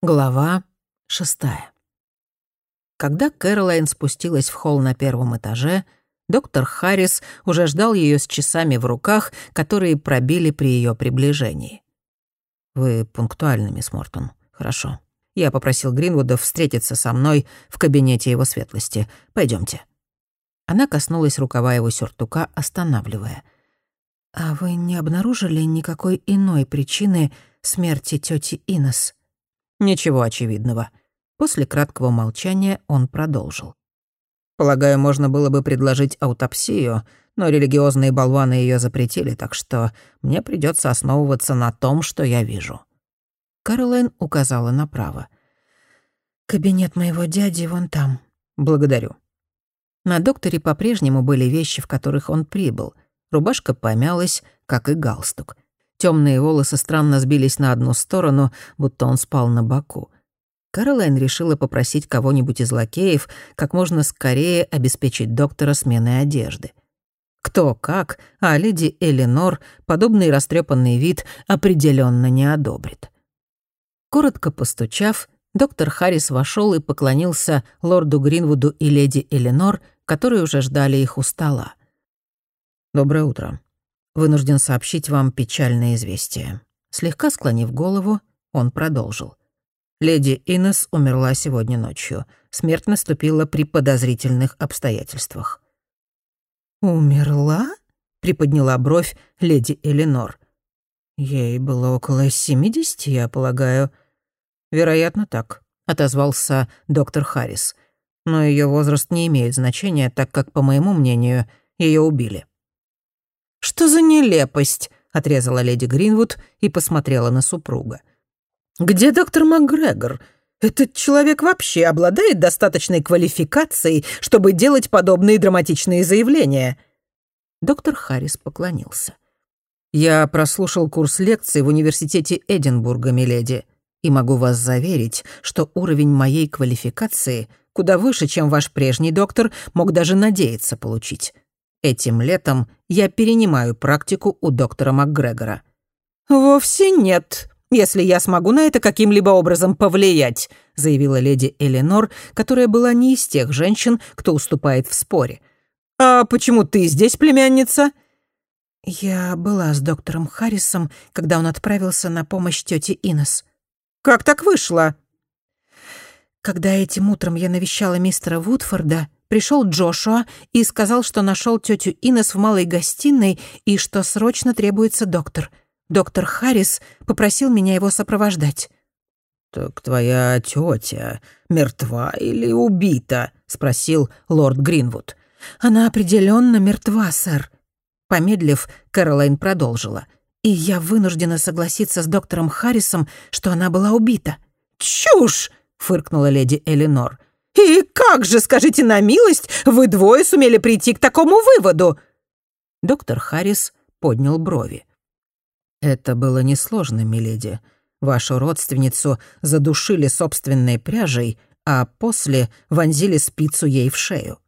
Глава шестая. Когда Кэролайн спустилась в холл на первом этаже, доктор Харрис уже ждал ее с часами в руках, которые пробили при ее приближении. «Вы пунктуальны, мисс Мортон. Хорошо. Я попросил Гринвуда встретиться со мной в кабинете его светлости. Пойдемте. Она коснулась рукава его сюртука, останавливая. «А вы не обнаружили никакой иной причины смерти тети Инес?» Ничего очевидного. После краткого молчания он продолжил. Полагаю, можно было бы предложить аутопсию, но религиозные болваны ее запретили, так что мне придется основываться на том, что я вижу. Каролайн указала направо. «Кабинет моего дяди вон там». «Благодарю». На докторе по-прежнему были вещи, в которых он прибыл. Рубашка помялась, как и галстук. Темные волосы странно сбились на одну сторону, будто он спал на боку. Каролайн решила попросить кого-нибудь из лакеев как можно скорее обеспечить доктора сменой одежды. Кто как, а леди Эленор подобный растрепанный вид определенно не одобрит. Коротко постучав, доктор Харрис вошел и поклонился лорду Гринвуду и леди Эленор, которые уже ждали их у стола. «Доброе утро вынужден сообщить вам печальное известие». Слегка склонив голову, он продолжил. «Леди Инес умерла сегодня ночью. Смерть наступила при подозрительных обстоятельствах». «Умерла?» — приподняла бровь леди Эленор. «Ей было около семидесяти, я полагаю». «Вероятно, так», — отозвался доктор Харрис. «Но ее возраст не имеет значения, так как, по моему мнению, ее убили». «Что за нелепость?» — отрезала леди Гринвуд и посмотрела на супруга. «Где доктор МакГрегор? Этот человек вообще обладает достаточной квалификацией, чтобы делать подобные драматичные заявления?» Доктор Харрис поклонился. «Я прослушал курс лекций в университете Эдинбурга, миледи, и могу вас заверить, что уровень моей квалификации куда выше, чем ваш прежний доктор мог даже надеяться получить. Этим летом я перенимаю практику у доктора МакГрегора». «Вовсе нет, если я смогу на это каким-либо образом повлиять», заявила леди Эленор, которая была не из тех женщин, кто уступает в споре. «А почему ты здесь, племянница?» «Я была с доктором Харрисом, когда он отправился на помощь тете Инес». «Как так вышло?» «Когда этим утром я навещала мистера Вудфорда, пришел Джошуа и сказал, что нашел тетю Инес в малой гостиной и что срочно требуется доктор. Доктор Харрис попросил меня его сопровождать. «Так твоя тетя мертва или убита?» — спросил лорд Гринвуд. «Она определенно мертва, сэр». Помедлив, Кэролайн продолжила. «И я вынуждена согласиться с доктором Харрисом, что она была убита». «Чушь!» — фыркнула леди Элинор. «И как же, скажите на милость, вы двое сумели прийти к такому выводу?» Доктор Харрис поднял брови. «Это было несложно, миледи. Вашу родственницу задушили собственной пряжей, а после вонзили спицу ей в шею».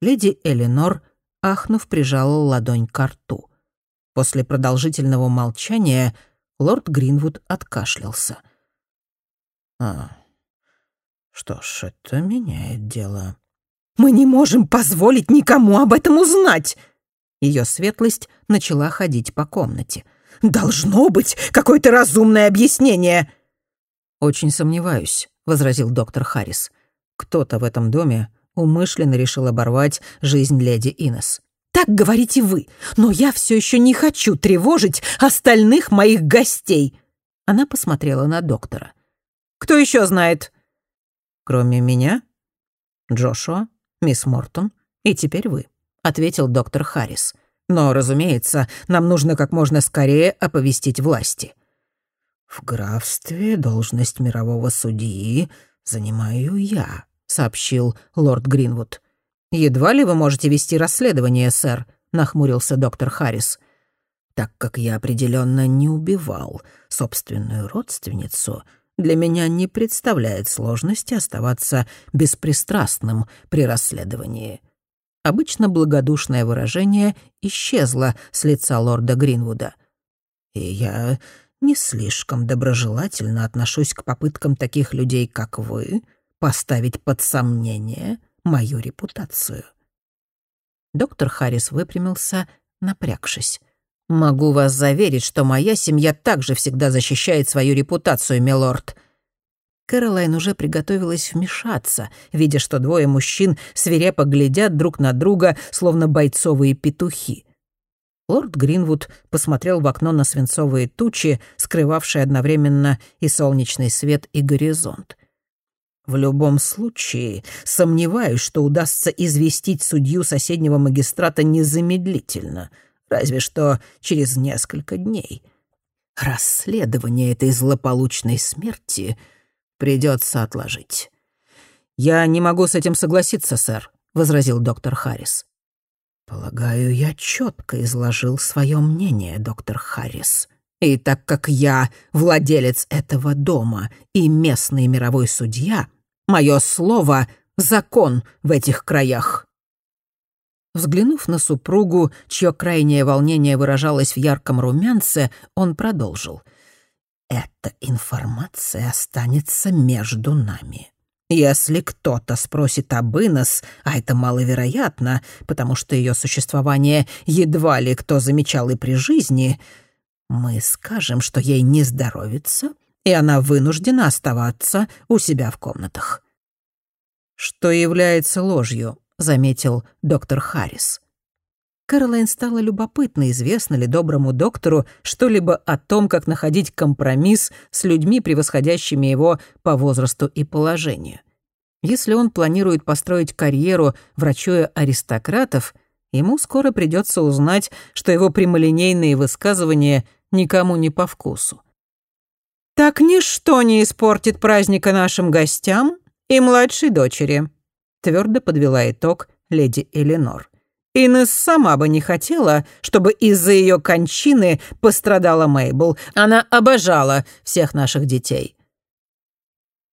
Леди Эленор, ахнув, прижала ладонь к рту. После продолжительного молчания лорд Гринвуд откашлялся. «А, что ж, это меняет дело. «Мы не можем позволить никому об этом узнать!» Ее светлость начала ходить по комнате. «Должно быть какое-то разумное объяснение!» «Очень сомневаюсь», — возразил доктор Харрис. «Кто-то в этом доме умышленно решил оборвать жизнь леди Инес. «Так говорите вы, но я все еще не хочу тревожить остальных моих гостей!» Она посмотрела на доктора. «Кто еще знает?» «Кроме меня, Джошуа, мисс Мортон и теперь вы», — ответил доктор Харрис. «Но, разумеется, нам нужно как можно скорее оповестить власти». «В графстве должность мирового судьи занимаю я», — сообщил лорд Гринвуд. «Едва ли вы можете вести расследование, сэр», — нахмурился доктор Харрис. «Так как я определенно не убивал собственную родственницу, для меня не представляет сложности оставаться беспристрастным при расследовании». Обычно благодушное выражение исчезло с лица лорда Гринвуда. «И я не слишком доброжелательно отношусь к попыткам таких людей, как вы, поставить под сомнение мою репутацию». Доктор Харрис выпрямился, напрягшись. «Могу вас заверить, что моя семья также всегда защищает свою репутацию, милорд». Кэролайн уже приготовилась вмешаться, видя, что двое мужчин свирепо глядят друг на друга, словно бойцовые петухи. Лорд Гринвуд посмотрел в окно на свинцовые тучи, скрывавшие одновременно и солнечный свет, и горизонт. В любом случае, сомневаюсь, что удастся известить судью соседнего магистрата незамедлительно, разве что через несколько дней. Расследование этой злополучной смерти придется отложить. «Я не могу с этим согласиться, сэр», — возразил доктор Харрис. «Полагаю, я четко изложил свое мнение, доктор Харрис. И так как я владелец этого дома и местный мировой судья, мое слово — закон в этих краях». Взглянув на супругу, чье крайнее волнение выражалось в ярком румянце, он продолжил. «Эта информация останется между нами. Если кто-то спросит об Инес, а это маловероятно, потому что ее существование едва ли кто замечал и при жизни, мы скажем, что ей не здоровится, и она вынуждена оставаться у себя в комнатах». «Что является ложью», — заметил доктор Харрис. Кэролайн стало любопытно, известно ли доброму доктору что-либо о том, как находить компромисс с людьми, превосходящими его по возрасту и положению. Если он планирует построить карьеру, врачуя аристократов, ему скоро придется узнать, что его прямолинейные высказывания никому не по вкусу. «Так ничто не испортит праздника нашим гостям и младшей дочери», твердо подвела итог леди Эленор. Инесс сама бы не хотела, чтобы из-за ее кончины пострадала Мейбл. Она обожала всех наших детей.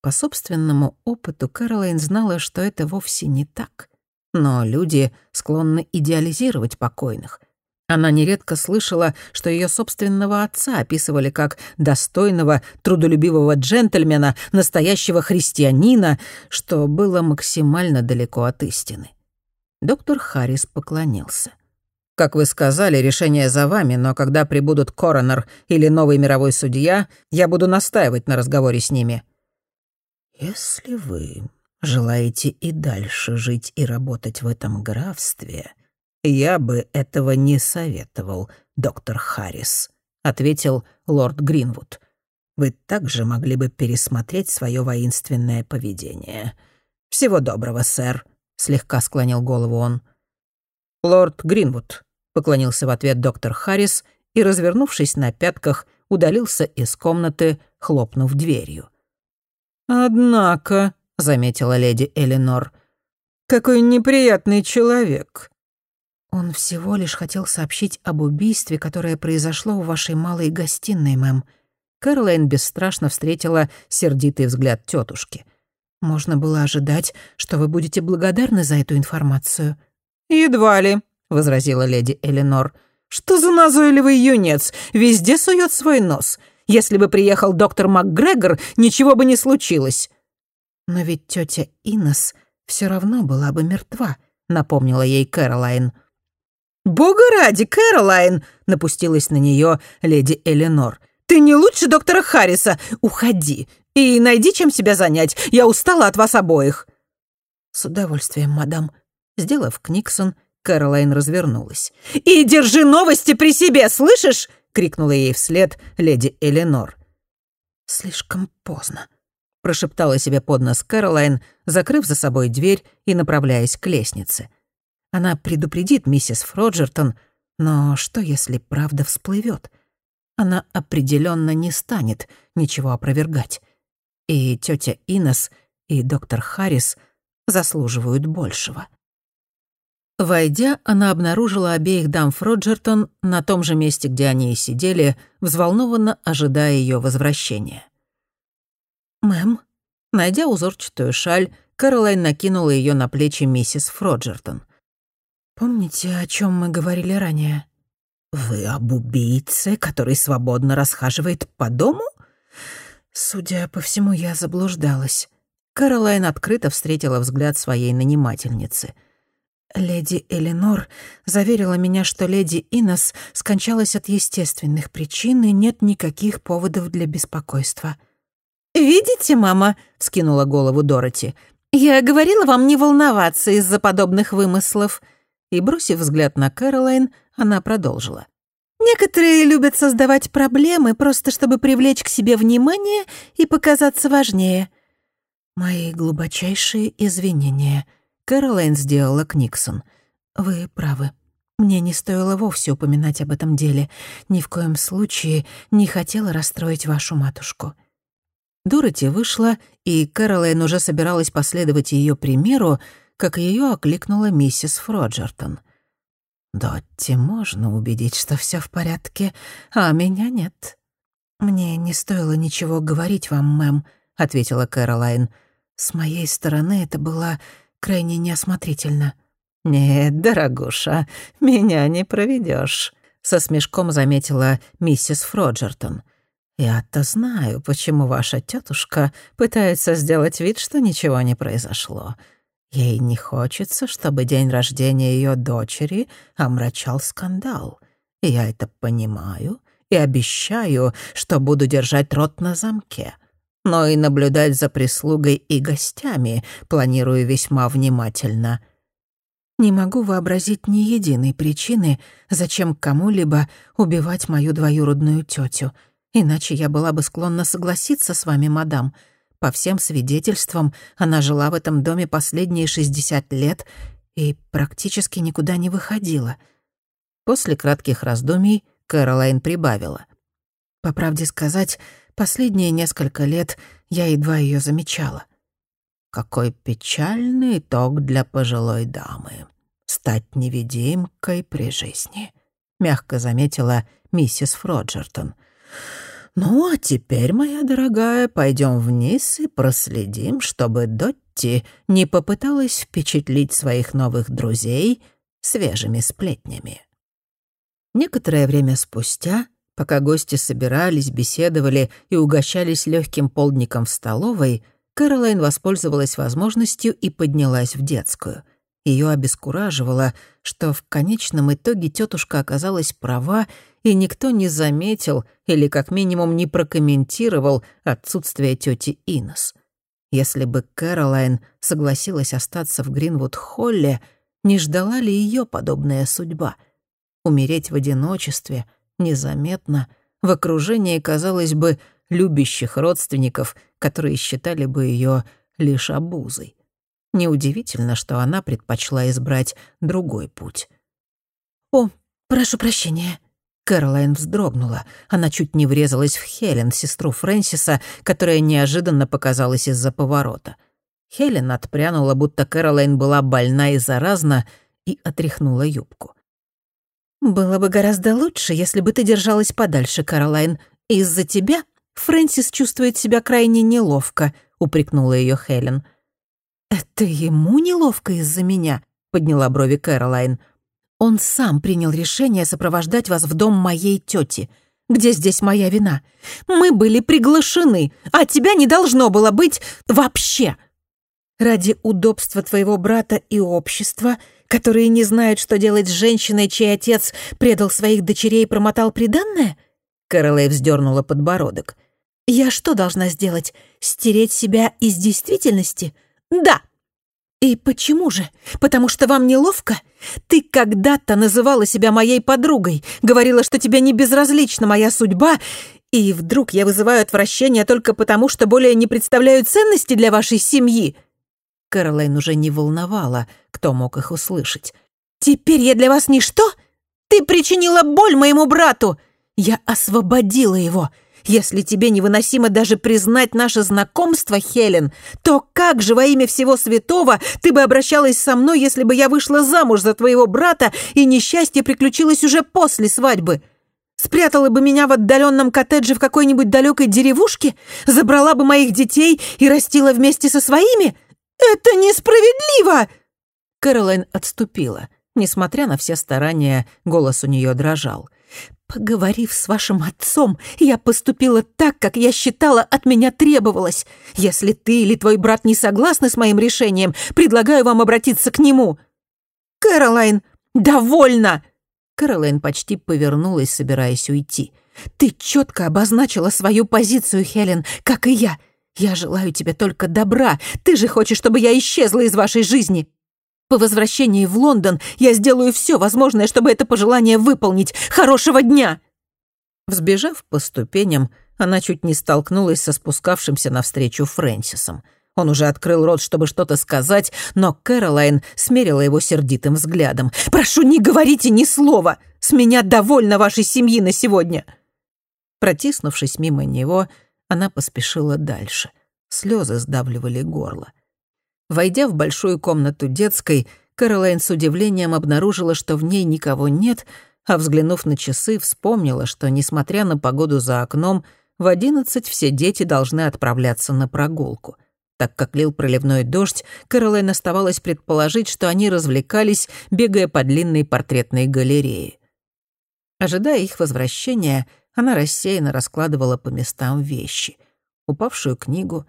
По собственному опыту Кэролайн знала, что это вовсе не так. Но люди склонны идеализировать покойных. Она нередко слышала, что ее собственного отца описывали как достойного, трудолюбивого джентльмена, настоящего христианина, что было максимально далеко от истины. Доктор Харрис поклонился. «Как вы сказали, решение за вами, но когда прибудут коронер или новый мировой судья, я буду настаивать на разговоре с ними». «Если вы желаете и дальше жить и работать в этом графстве, я бы этого не советовал, доктор Харрис», — ответил лорд Гринвуд. «Вы также могли бы пересмотреть свое воинственное поведение. Всего доброго, сэр», слегка склонил голову он. «Лорд Гринвуд», — поклонился в ответ доктор Харрис и, развернувшись на пятках, удалился из комнаты, хлопнув дверью. «Однако», — заметила леди Эленор, — «какой неприятный человек». «Он всего лишь хотел сообщить об убийстве, которое произошло в вашей малой гостиной, мэм». Кэролайн бесстрашно встретила сердитый взгляд тетушки — можно было ожидать, что вы будете благодарны за эту информацию». «Едва ли», — возразила леди Эленор. «Что за назойливый юнец? Везде сует свой нос. Если бы приехал доктор МакГрегор, ничего бы не случилось». «Но ведь тетя Инес все равно была бы мертва», — напомнила ей Кэролайн. «Бога ради, Кэролайн!» — напустилась на нее леди Эленор. «Ты не лучше доктора Харриса! Уходи! И найди, чем себя занять. Я устала от вас обоих». «С удовольствием, мадам». Сделав книксон, Кэролайн развернулась. «И держи новости при себе, слышишь?» — крикнула ей вслед леди Эленор. «Слишком поздно», — прошептала себе под нос Кэролайн, закрыв за собой дверь и направляясь к лестнице. Она предупредит миссис Фроджертон, но что, если правда всплывет? Она определенно не станет ничего опровергать. И тетя Инес, и доктор Харрис заслуживают большего. Войдя, она обнаружила обеих дам Фроджертон на том же месте, где они и сидели, взволнованно ожидая ее возвращения. «Мэм», найдя узорчатую шаль, Кэролайн накинула ее на плечи миссис Фроджертон. «Помните, о чем мы говорили ранее?» «Вы об убийце, который свободно расхаживает по дому?» Судя по всему, я заблуждалась. Каролайн открыто встретила взгляд своей нанимательницы. Леди Эленор заверила меня, что леди Инес скончалась от естественных причин и нет никаких поводов для беспокойства. «Видите, мама?» — вскинула голову Дороти. «Я говорила вам не волноваться из-за подобных вымыслов». И, бросив взгляд на Кэролайн, она продолжила. «Некоторые любят создавать проблемы, просто чтобы привлечь к себе внимание и показаться важнее». «Мои глубочайшие извинения», — Кэролайн сделала Книксон. «Вы правы. Мне не стоило вовсе упоминать об этом деле. Ни в коем случае не хотела расстроить вашу матушку». Дороти вышла, и Кэролайн уже собиралась последовать ее примеру, как ее окликнула миссис Фроджертон. «Дотти можно убедить, что все в порядке, а меня нет». «Мне не стоило ничего говорить вам, мэм», — ответила Кэролайн. «С моей стороны это было крайне неосмотрительно». «Нет, дорогуша, меня не проведешь, со смешком заметила миссис Фроджертон. «Я-то знаю, почему ваша тетушка пытается сделать вид, что ничего не произошло. Ей не хочется, чтобы день рождения ее дочери омрачал скандал. Я это понимаю и обещаю, что буду держать рот на замке. Но и наблюдать за прислугой и гостями планирую весьма внимательно». Не могу вообразить ни единой причины, зачем кому-либо убивать мою двоюродную тетю. Иначе я была бы склонна согласиться с вами, мадам. По всем свидетельствам, она жила в этом доме последние 60 лет и практически никуда не выходила. После кратких раздумий Кэролайн прибавила. По правде сказать, последние несколько лет я едва ее замечала. Какой печальный итог для пожилой дамы. Стать невидимкой при жизни, мягко заметила миссис Фроджертон. «Ну, а теперь, моя дорогая, пойдем вниз и проследим, чтобы Дотти не попыталась впечатлить своих новых друзей свежими сплетнями». Некоторое время спустя, пока гости собирались, беседовали и угощались легким полдником в столовой, Кэролайн воспользовалась возможностью и поднялась в детскую. Ее обескураживало, что в конечном итоге тетушка оказалась права, и никто не заметил или как минимум не прокомментировал отсутствие тети Инес. Если бы Кэролайн согласилась остаться в Гринвуд-Холле, не ждала ли ее подобная судьба? Умереть в одиночестве, незаметно, в окружении, казалось бы, любящих родственников, которые считали бы ее лишь обузой. Неудивительно, что она предпочла избрать другой путь. «О, прошу прощения», Кэролайн вздрогнула. Она чуть не врезалась в Хелен, сестру Фрэнсиса, которая неожиданно показалась из-за поворота. Хелен отпрянула, будто Кэролайн была больна и заразна, и отряхнула юбку. «Было бы гораздо лучше, если бы ты держалась подальше, Кэролайн. Из-за тебя Фрэнсис чувствует себя крайне неловко», — упрекнула ее Хелен. «Это ему неловко из-за меня?» — подняла брови Кэролайн. Он сам принял решение сопровождать вас в дом моей тети. Где здесь моя вина? Мы были приглашены, а тебя не должно было быть вообще. Ради удобства твоего брата и общества, которые не знают, что делать с женщиной, чей отец предал своих дочерей и промотал приданное? Кэролэй вздернула подбородок. Я что должна сделать? Стереть себя из действительности? Да, «И почему же? Потому что вам неловко? Ты когда-то называла себя моей подругой, говорила, что тебе не безразлична моя судьба, и вдруг я вызываю отвращение только потому, что более не представляю ценности для вашей семьи». Кэролайн уже не волновала, кто мог их услышать. «Теперь я для вас ничто? Ты причинила боль моему брату! Я освободила его!» Если тебе невыносимо даже признать наше знакомство, Хелен, то как же во имя всего святого ты бы обращалась со мной, если бы я вышла замуж за твоего брата и несчастье приключилось уже после свадьбы? Спрятала бы меня в отдаленном коттедже в какой-нибудь далекой деревушке? Забрала бы моих детей и растила вместе со своими? Это несправедливо!» Кэролайн отступила. Несмотря на все старания, голос у нее дрожал. Поговорив с вашим отцом, я поступила так, как я считала от меня требовалось. Если ты или твой брат не согласны с моим решением, предлагаю вам обратиться к нему. Кэролайн, довольно!» Кэролайн почти повернулась, собираясь уйти. «Ты четко обозначила свою позицию, Хелен, как и я. Я желаю тебе только добра. Ты же хочешь, чтобы я исчезла из вашей жизни. По возвращении в Лондон я сделаю все возможное, чтобы это пожелание выполнить. Хорошего дня!» Взбежав по ступеням, она чуть не столкнулась со спускавшимся навстречу Фрэнсисом. Он уже открыл рот, чтобы что-то сказать, но Кэролайн смерила его сердитым взглядом. «Прошу, не говорите ни слова! С меня довольно вашей семьи на сегодня!» Протиснувшись мимо него, она поспешила дальше. Слезы сдавливали горло. Войдя в большую комнату детской, Кэролайн с удивлением обнаружила, что в ней никого нет, а взглянув на часы, вспомнила, что, несмотря на погоду за окном, в одиннадцать все дети должны отправляться на прогулку. Так как лил проливной дождь, Кэролайн оставалось предположить, что они развлекались, бегая по длинной портретной галерее. Ожидая их возвращения, она рассеянно раскладывала по местам вещи. Упавшую книгу,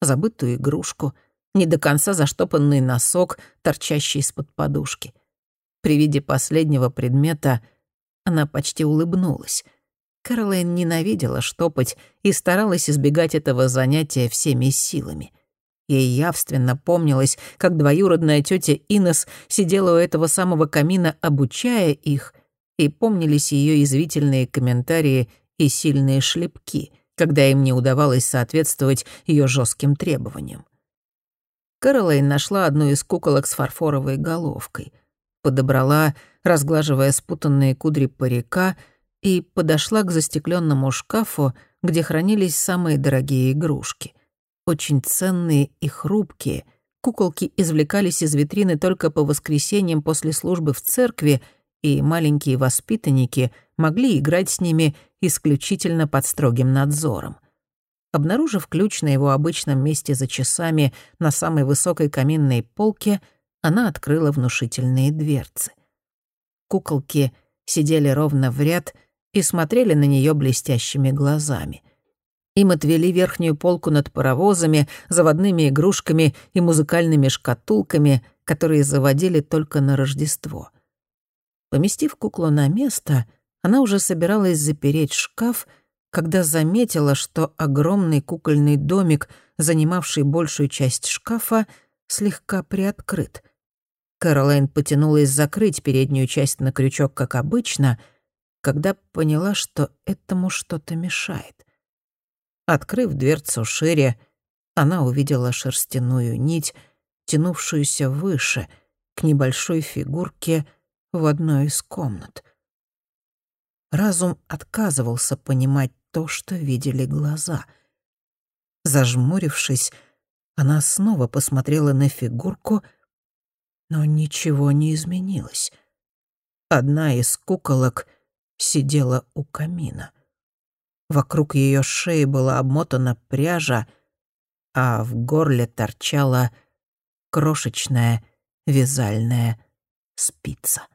забытую игрушку — не до конца заштопанный носок, торчащий из-под подушки. При виде последнего предмета она почти улыбнулась. Кэролайн ненавидела штопать и старалась избегать этого занятия всеми силами. Ей явственно помнилось, как двоюродная тетя Инес сидела у этого самого камина, обучая их, и помнились ее извительные комментарии и сильные шлепки, когда им не удавалось соответствовать ее жестким требованиям. Кэролайн нашла одну из куколок с фарфоровой головкой, подобрала, разглаживая спутанные кудри парика, и подошла к застекленному шкафу, где хранились самые дорогие игрушки. Очень ценные и хрупкие. Куколки извлекались из витрины только по воскресеньям после службы в церкви, и маленькие воспитанники могли играть с ними исключительно под строгим надзором. Обнаружив ключ на его обычном месте за часами на самой высокой каминной полке, она открыла внушительные дверцы. Куколки сидели ровно в ряд и смотрели на нее блестящими глазами. Им отвели верхнюю полку над паровозами, заводными игрушками и музыкальными шкатулками, которые заводили только на Рождество. Поместив куклу на место, она уже собиралась запереть шкаф — когда заметила, что огромный кукольный домик, занимавший большую часть шкафа, слегка приоткрыт. Кэролайн потянулась закрыть переднюю часть на крючок, как обычно, когда поняла, что этому что-то мешает. Открыв дверцу шире, она увидела шерстяную нить, тянувшуюся выше, к небольшой фигурке в одной из комнат. Разум отказывался понимать то, что видели глаза. Зажмурившись, она снова посмотрела на фигурку, но ничего не изменилось. Одна из куколок сидела у камина. Вокруг ее шеи была обмотана пряжа, а в горле торчала крошечная вязальная спица.